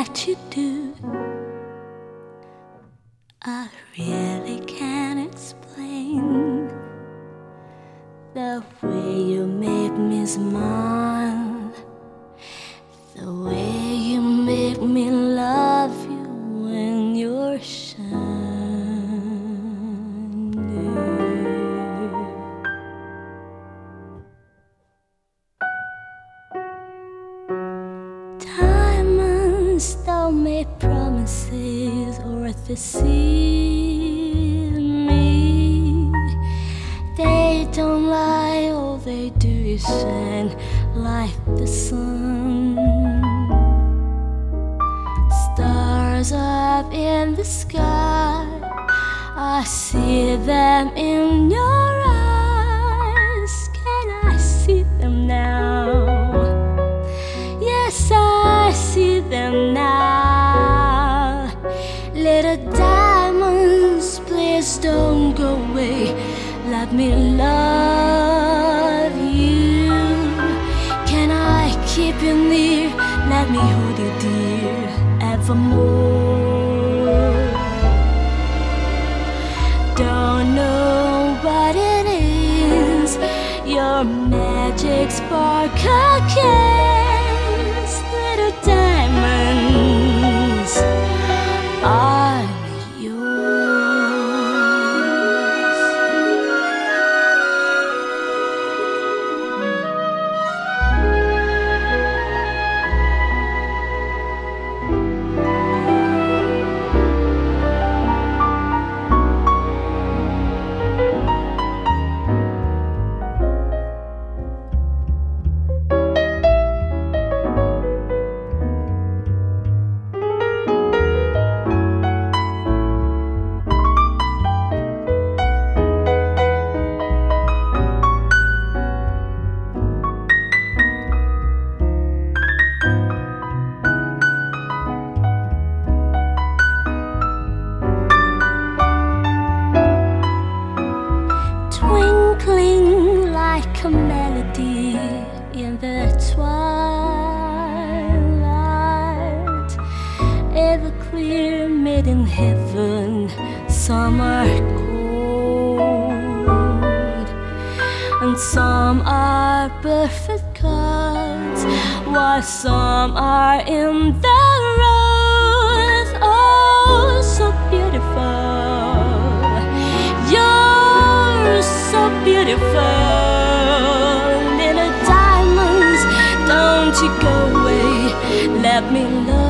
what you do. I really can't make promises or deceive me. They don't lie, all they do is shine like the sun. Stars up in the sky, I see them in your eyes. Can I see them now? Yes, I see them now. Don't go away. Let me love you. Can I keep you near? Let me hold you dear evermore. Don't know what it is. Your magic sparkle kiss, Clear, made in heaven, some are cold, and some are perfect gods, while some are in the road. Oh, so beautiful. You're so beautiful, little diamonds. Don't you go away. Let me love